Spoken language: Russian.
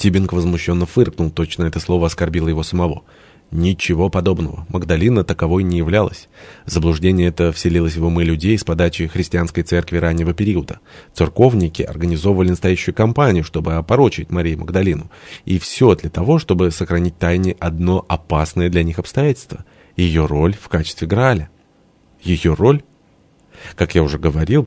Тибинг возмущенно фыркнул, точно это слово оскорбило его самого. Ничего подобного. Магдалина таковой не являлась. Заблуждение это вселилось в умы людей с подачи христианской церкви раннего периода. Церковники организовывали настоящую кампанию, чтобы опорочить Марию Магдалину. И все для того, чтобы сохранить тайне одно опасное для них обстоятельство – ее роль в качестве Грааля. Ее роль, как я уже говорил,